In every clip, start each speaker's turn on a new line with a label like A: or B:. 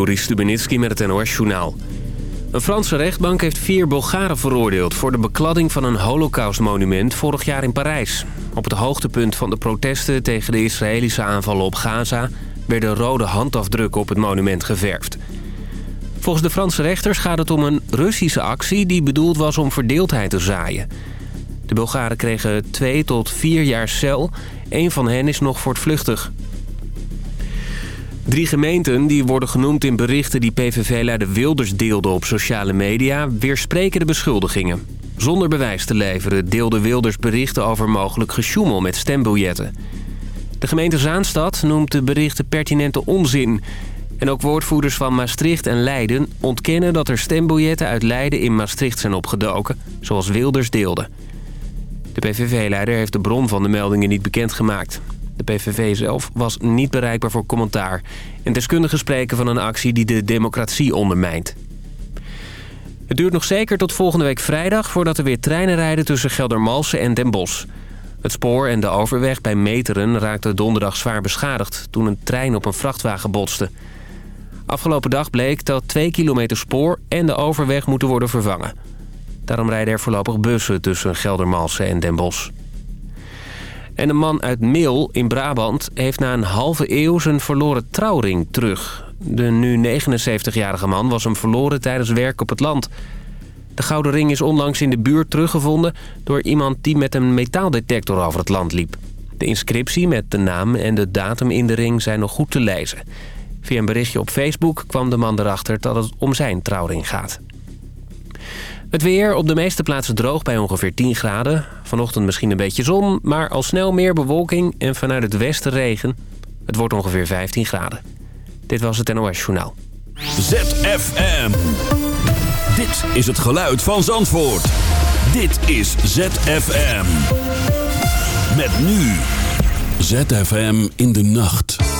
A: Joris Stubenitski met het NOS-journaal. Een Franse rechtbank heeft vier Bulgaren veroordeeld... voor de bekladding van een holocaustmonument vorig jaar in Parijs. Op het hoogtepunt van de protesten tegen de Israëlische aanvallen op Gaza... werden rode handafdrukken op het monument geverfd. Volgens de Franse rechters gaat het om een Russische actie... die bedoeld was om verdeeldheid te zaaien. De Bulgaren kregen twee tot vier jaar cel. Eén van hen is nog voortvluchtig. Drie gemeenten die worden genoemd in berichten die PVV-leider Wilders deelde op sociale media... weerspreken de beschuldigingen. Zonder bewijs te leveren deelde Wilders berichten over mogelijk gesjoemel met stembiljetten. De gemeente Zaanstad noemt de berichten pertinente onzin... En ook woordvoerders van Maastricht en Leiden ontkennen dat er stembiljetten uit Leiden in Maastricht zijn opgedoken, zoals Wilders deelde. De PVV-leider heeft de bron van de meldingen niet bekendgemaakt. De PVV zelf was niet bereikbaar voor commentaar. En deskundigen spreken van een actie die de democratie ondermijnt. Het duurt nog zeker tot volgende week vrijdag... voordat er weer treinen rijden tussen Geldermalsen en Den Bosch. Het spoor en de overweg bij Meteren raakten donderdag zwaar beschadigd... toen een trein op een vrachtwagen botste. Afgelopen dag bleek dat 2 kilometer spoor en de overweg moeten worden vervangen. Daarom rijden er voorlopig bussen tussen Geldermalsen en Den Bosch. En een man uit Meel in Brabant heeft na een halve eeuw zijn verloren trouwring terug. De nu 79-jarige man was hem verloren tijdens werk op het land. De gouden ring is onlangs in de buurt teruggevonden... door iemand die met een metaaldetector over het land liep. De inscriptie met de naam en de datum in de ring zijn nog goed te lezen. Via een berichtje op Facebook kwam de man erachter dat het om zijn trouwring gaat. Het weer op de meeste plaatsen droog bij ongeveer 10 graden. Vanochtend misschien een beetje zon, maar al snel meer bewolking en vanuit het westen regen. Het wordt ongeveer 15 graden. Dit was het NOS Journaal.
B: ZFM. Dit is het geluid van Zandvoort. Dit is ZFM. Met nu. ZFM in de nacht.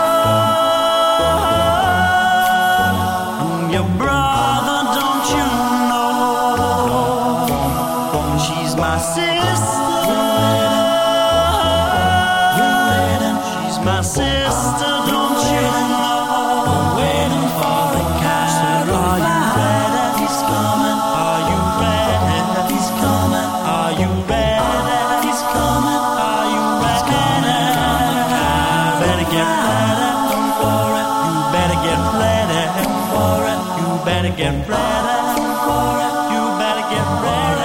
C: Better get ready for it. You better get ready.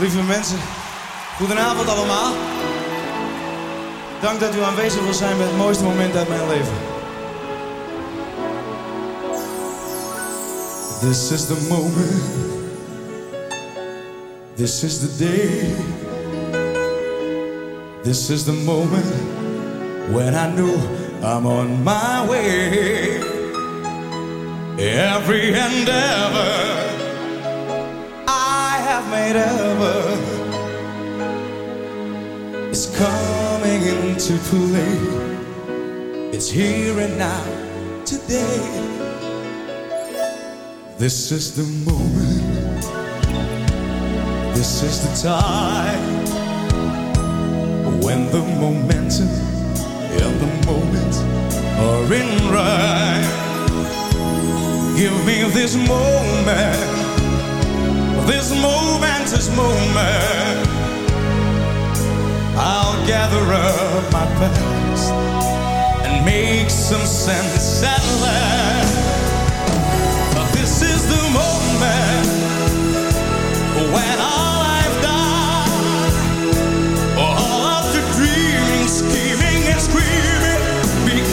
D: Lieve mensen, goedenavond allemaal. Dank dat u aanwezig wil zijn bij het mooiste moment uit mijn leven. This is the moment. This is the day. This is the moment when I knew I'm on my way. Every endeavor I have made ever is coming into play. It's here and now, today. This is the moment. This is the time when the momentum and the moment are in rhyme. Give me this moment, this moment, momentous moment. I'll gather up my past and make some sense at last.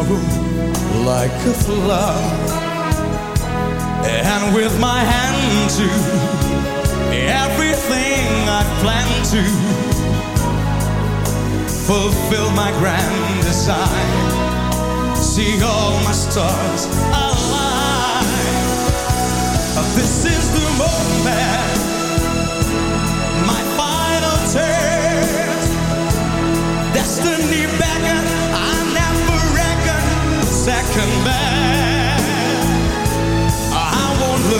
D: up tomorrow like a flower. And with my hand to everything I plan to fulfill my grand design. See all my stars align. This is the moment, my final test. Destiny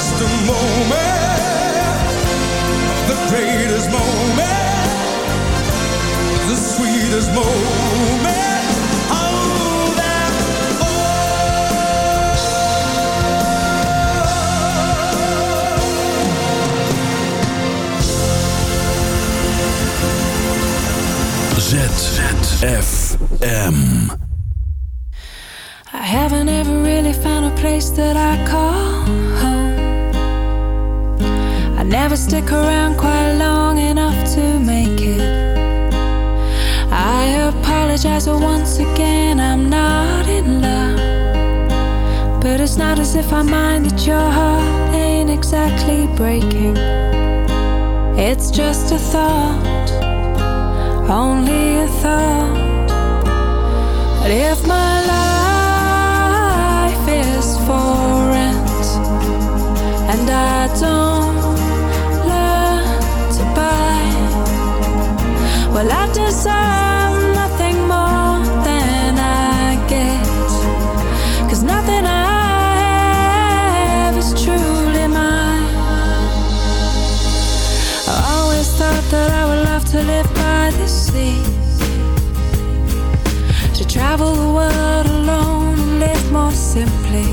D: this was the moment, the greatest moment, the sweetest moment. Of them
B: ZFM.
E: I haven't ever really found a place that I call never stick around quite long enough to make it. I apologize, once again, I'm not in love. But it's not as if I mind that your heart ain't exactly breaking. It's just a thought, only a thought. But if my life is for rent and I don't well, I deserve nothing more than I get. Cause nothing I have is truly mine. I always thought that I would love to live by the sea. To travel the world alone and live more simply.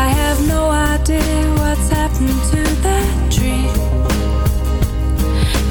E: I have no idea what's happened to that.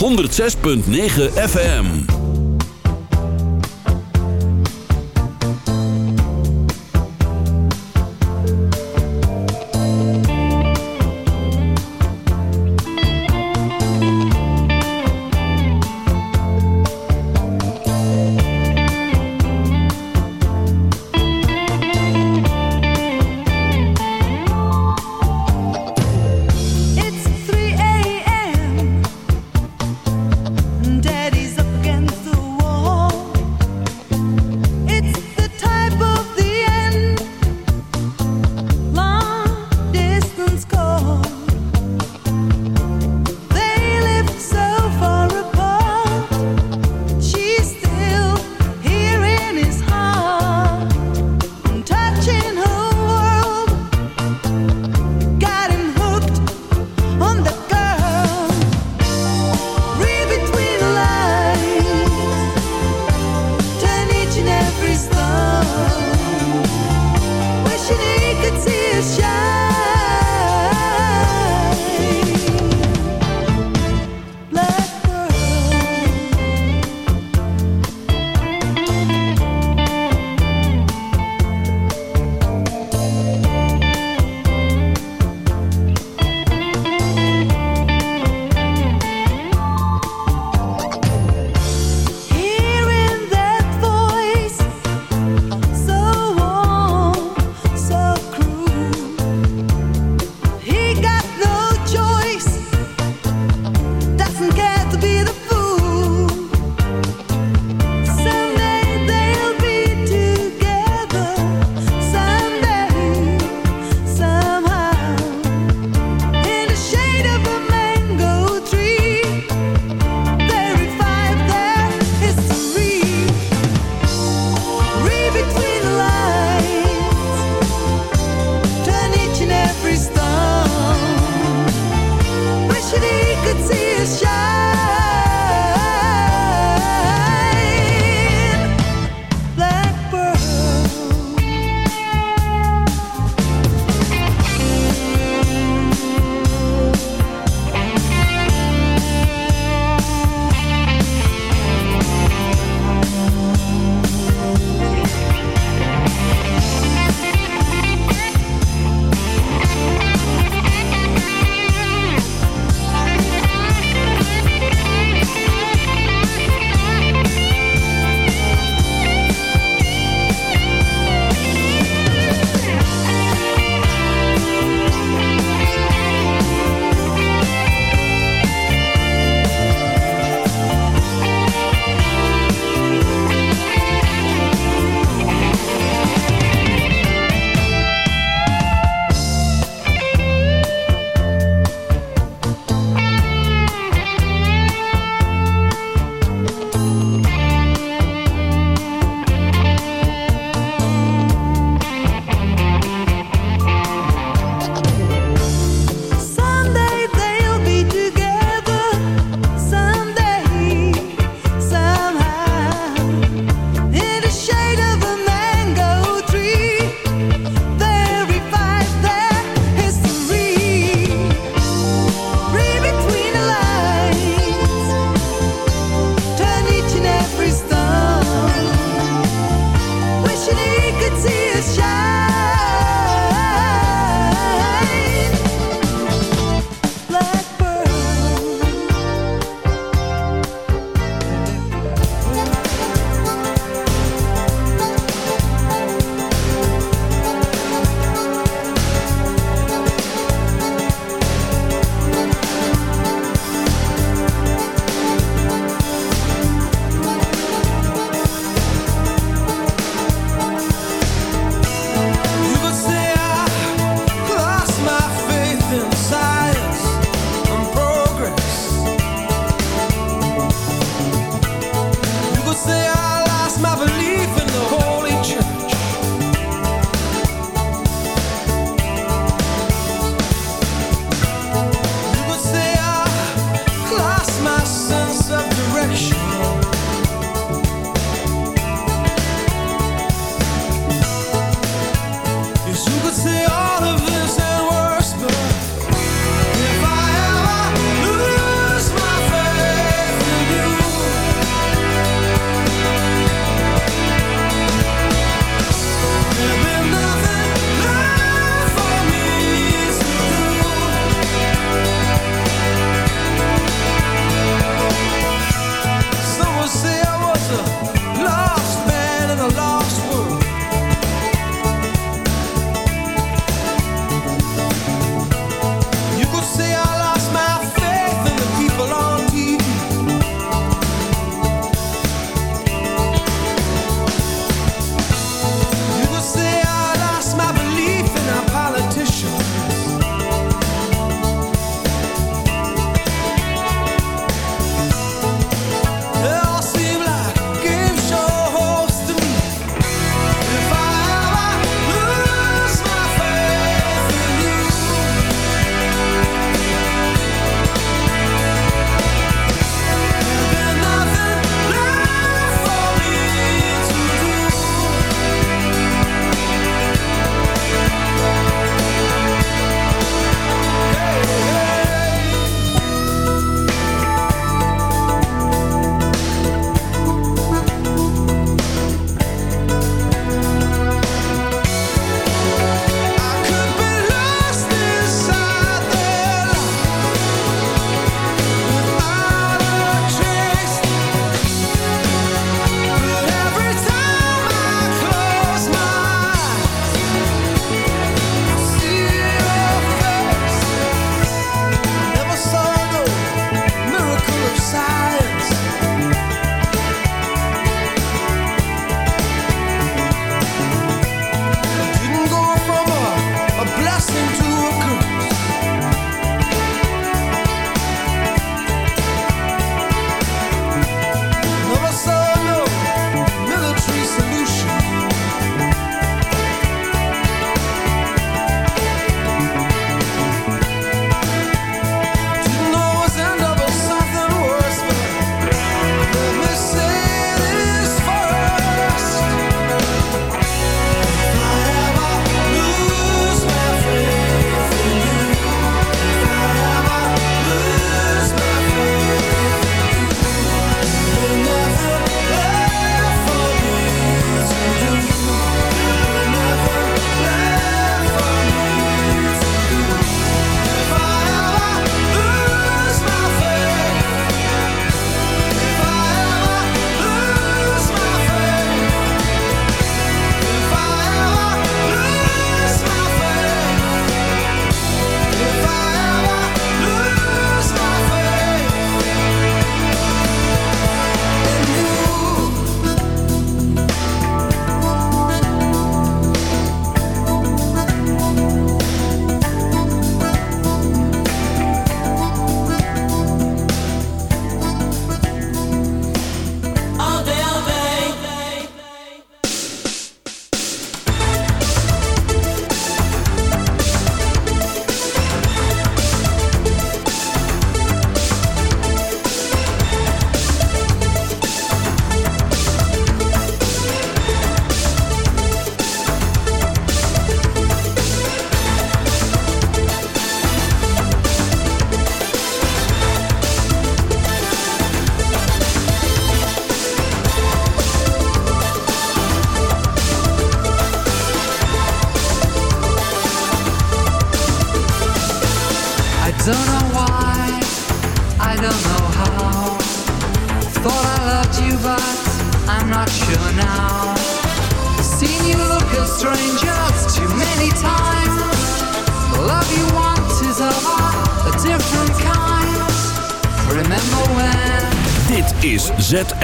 F: 106.9 FM.